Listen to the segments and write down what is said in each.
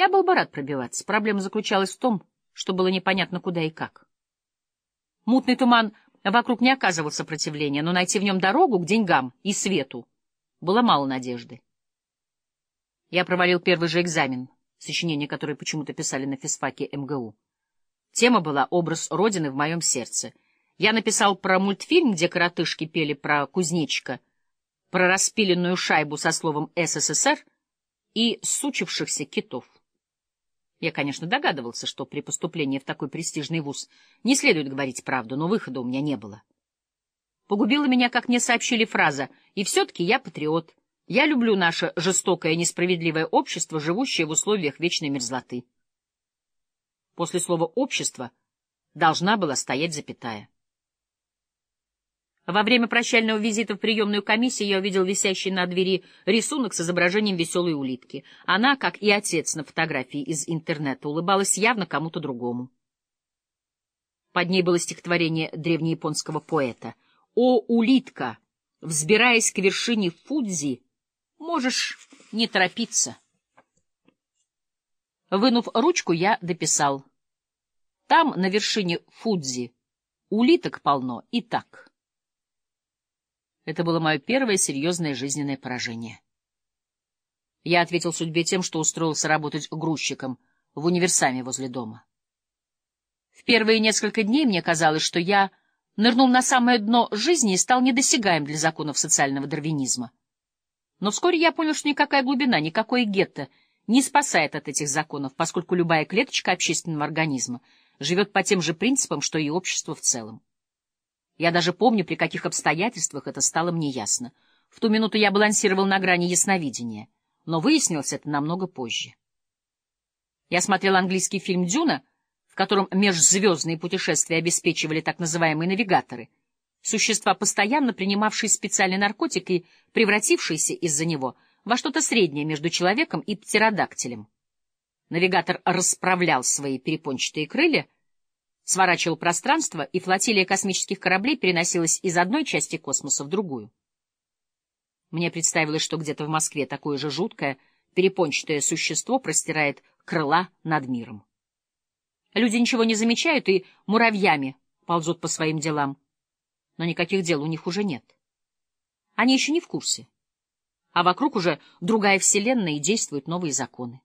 Я был бы рад пробиваться. Проблема заключалась в том, что было непонятно куда и как. Мутный туман вокруг не оказывал сопротивления, но найти в нем дорогу к деньгам и свету было мало надежды. Я провалил первый же экзамен, сочинение которое почему-то писали на физфаке МГУ. Тема была «Образ Родины в моем сердце». Я написал про мультфильм, где коротышки пели про кузнечика, про распиленную шайбу со словом «СССР» и сучившихся китов. Я, конечно, догадывался, что при поступлении в такой престижный вуз не следует говорить правду, но выхода у меня не было. Погубила меня, как мне сообщили, фраза «И все-таки я патриот. Я люблю наше жестокое несправедливое общество, живущее в условиях вечной мерзлоты». После слова «общество» должна была стоять запятая. Во время прощального визита в приемную комиссию я увидел висящий на двери рисунок с изображением веселой улитки. Она, как и отец на фотографии из интернета, улыбалась явно кому-то другому. Под ней было стихотворение древнеяпонского поэта. «О, улитка, взбираясь к вершине Фудзи, можешь не торопиться». Вынув ручку, я дописал. Там, на вершине Фудзи, улиток полно и так. Это было мое первое серьезное жизненное поражение. Я ответил судьбе тем, что устроился работать грузчиком в универсаме возле дома. В первые несколько дней мне казалось, что я нырнул на самое дно жизни и стал недосягаем для законов социального дарвинизма. Но вскоре я понял, что никакая глубина, никакое гетто не спасает от этих законов, поскольку любая клеточка общественного организма живет по тем же принципам, что и общество в целом. Я даже помню, при каких обстоятельствах это стало мне ясно. В ту минуту я балансировал на грани ясновидения, но выяснилось это намного позже. Я смотрел английский фильм «Дюна», в котором межзвездные путешествия обеспечивали так называемые навигаторы, существа, постоянно принимавшие специальный наркотик и превратившиеся из-за него во что-то среднее между человеком и птеродактилем. Навигатор расправлял свои перепончатые крылья — сворачивал пространство, и флотилия космических кораблей переносилась из одной части космоса в другую. Мне представилось, что где-то в Москве такое же жуткое, перепончатое существо простирает крыла над миром. Люди ничего не замечают и муравьями ползут по своим делам, но никаких дел у них уже нет. Они еще не в курсе, а вокруг уже другая вселенная и действуют новые законы.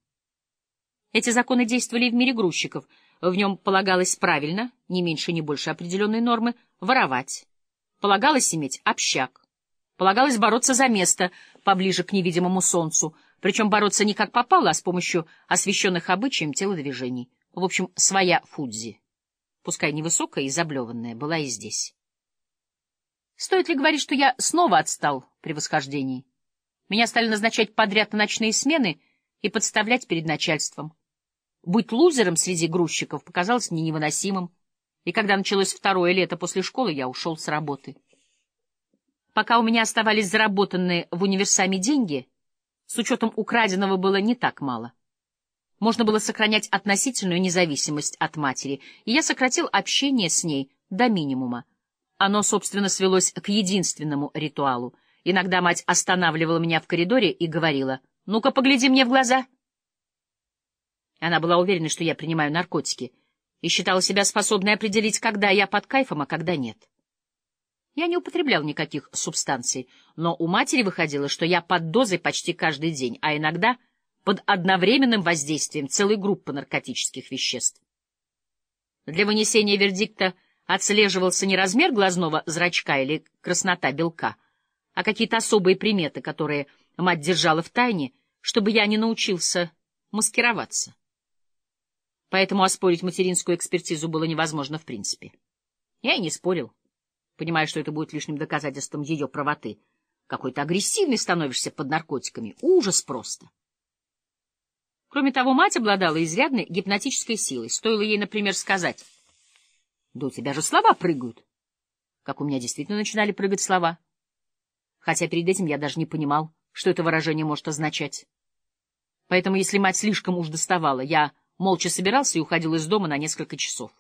Эти законы действовали в мире грузчиков — в нем полагалось правильно, не меньше, не больше определенной нормы, воровать. Полагалось иметь общак. Полагалось бороться за место поближе к невидимому солнцу, причем бороться не как попало, а с помощью освещенных обычаем телодвижений. В общем, своя Фудзи, пускай невысокая и заблеванная, была и здесь. Стоит ли говорить, что я снова отстал при восхождении? Меня стали назначать подряд на ночные смены и подставлять перед начальством. Быть лузером среди грузчиков показалось мне невыносимым, и когда началось второе лето после школы, я ушел с работы. Пока у меня оставались заработанные в универсаме деньги, с учетом украденного было не так мало. Можно было сохранять относительную независимость от матери, и я сократил общение с ней до минимума. Оно, собственно, свелось к единственному ритуалу. Иногда мать останавливала меня в коридоре и говорила, «Ну-ка, погляди мне в глаза». Она была уверена, что я принимаю наркотики, и считала себя способной определить, когда я под кайфом, а когда нет. Я не употреблял никаких субстанций, но у матери выходило, что я под дозой почти каждый день, а иногда под одновременным воздействием целой группы наркотических веществ. Для вынесения вердикта отслеживался не размер глазного зрачка или краснота белка, а какие-то особые приметы, которые мать держала в тайне, чтобы я не научился маскироваться поэтому оспорить материнскую экспертизу было невозможно в принципе. Я и не спорил, понимая, что это будет лишним доказательством ее правоты. Какой-то агрессивный становишься под наркотиками. Ужас просто. Кроме того, мать обладала изрядной гипнотической силой. Стоило ей, например, сказать, «Да у тебя же слова прыгают». Как у меня действительно начинали прыгать слова. Хотя перед этим я даже не понимал, что это выражение может означать. Поэтому, если мать слишком уж доставала, я молча собирался и уходил из дома на несколько часов.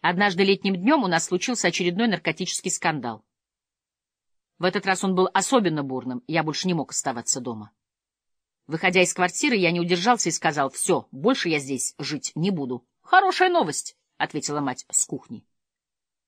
Однажды летним днем у нас случился очередной наркотический скандал. В этот раз он был особенно бурным, я больше не мог оставаться дома. Выходя из квартиры, я не удержался и сказал, «Все, больше я здесь жить не буду». «Хорошая новость», — ответила мать с кухни.